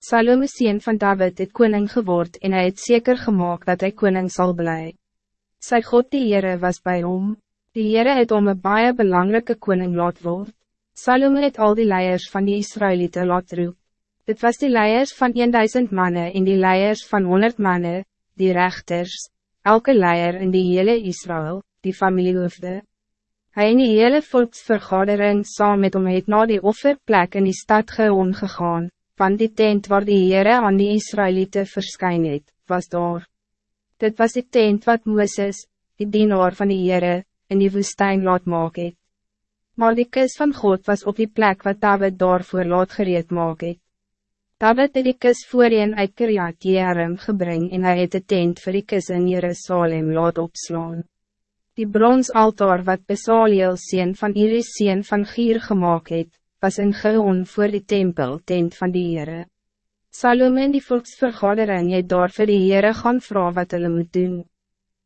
Salome sien van David het koning geword en hij het zeker gemaakt dat hij koning zal blij. Sy God die Heere was bij hom, die Heere het om een baie belangrijke koning laat word. Salome het al die leiers van die Israëlieten laat roep. Dit was die leiers van 1000 mannen en die leiers van 100 mannen, die rechters, elke leier in die hele Israël, die familiehoofde. Hij in die hele volksvergadering saam met hom het na die offerplek in die stad geon gegaan, van die tent waar die Heere aan die Israëlieten verskyn het, was daar. Dit was die tent wat Mooses, die dienaar van die Heere, in die woestijn laat maak het. Maar die kus van God was op die plek wat David daarvoor laat gereed maak het. David het die kus voorheen uit Kiriat Jearim gebring en hy het de tent vir die kus in Jerusalem laat opslaan. Die bronsaltaar wat Besaliel sien van Iris sien van Gier gemaakt het, was in Geon voor die tempel tent van die Heere. Salome en die volksvergadering het daar vir die Heere gaan vragen wat hulle moet doen.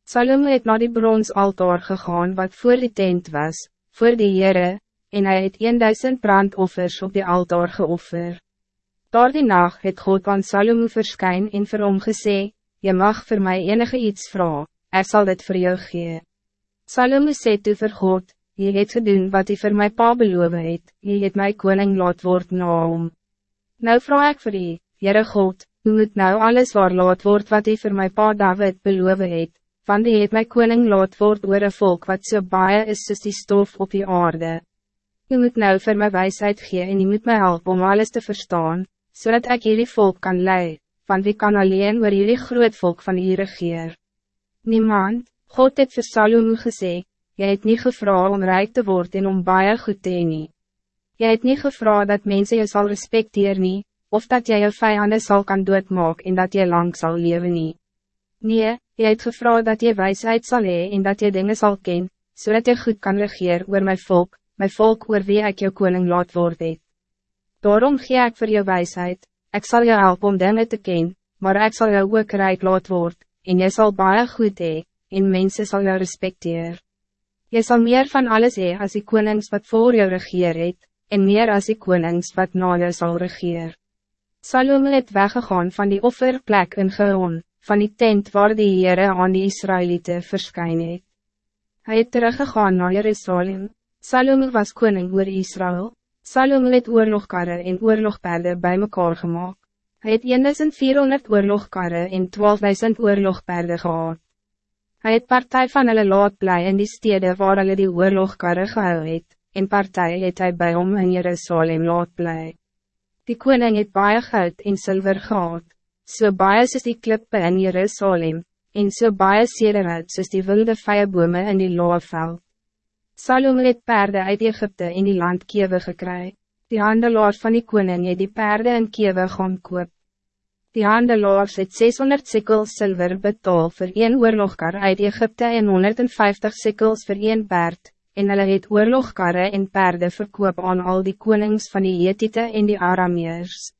Salome het naar die bronsaltaar gegaan wat voor die tent was, voor die Heere, en hij het 1000 brandoffers op die altaar geoffer. Daar die nacht het God aan Salome verskyn en vir hom gesê, Je mag voor mij enige iets vragen, hij zal dit voor jou gee. Salome sê toe vir God, Je het gedoen wat hij voor mij pa beloof het, Je het my koning laat word na hom. Nou vraag ik voor je, Jere God, hoe moet nou alles waar laat word wat hij voor mij pa David beloof het, want die het my koning laat word oor een volk wat so baie is soos die stof op die aarde. Je moet nou voor mij wijsheid gee en je moet mij helpen om alles te verstaan, zodat ik jullie volk kan leiden, van wie kan alleen waar jullie groot volk van hier regeer. Niemand, God het vir Salomo gesê, jy het niet gevra om rijk te worden en om baie goed te nie. Jy het niet gevra dat mensen je zal respecteren nie, of dat jy jou vijanden zal kan doodmaak en dat jy lang zal leven nie. Nee, jy het gevra dat jy wijsheid zal hee en dat jy dingen zal ken, zodat je goed kan regeer oor my volk, my volk oor wie ik jou koning laat word het. Daarom gee ik voor jou wijsheid, ik zal jou helpen om dingen te ken, maar ik zal jou ook rijk laat word, en jy zal baie goed hee, en mensen zal jou respecteren. Je zal meer van alles hee als die konings wat voor jou regeer het, en meer als die konings wat na jou sal regeer. Salome het weggegaan van die offerplek in Geon, van die tent waar die Heere aan die Israëlieten verskyn het. Hy het teruggegaan naar Jerusalem. Salome was koning oor Israël. Salome het oorlogkarre en oorlogperde bij mekaar gemaakt. Hij het 1400 oorlogkarre en 12.000 oorlogperde gehad. Hij het partij van hulle laat bly in die stede waar hulle die oorlogkarre gehou het, en partij het hy by hom in Jerusalem laat bly. Die koning het baie goud en zilver gehad, so baie soos die klippe in Jerusalem, en so baie sederhout soos die wilde vijabome in die loofveld. Salome het perde uit Egypte in die land Kiewe gekry. Die handelaar van die koning het die perde in Kiewe gaan koop. Die handelaars het 600 sikkels zilver betaal voor een oorlogkar uit Egypte en 150 sikkels voor een perd, en hulle het oorlogkarre en perde verkoop aan al die konings van die Hethiete en die Arameers.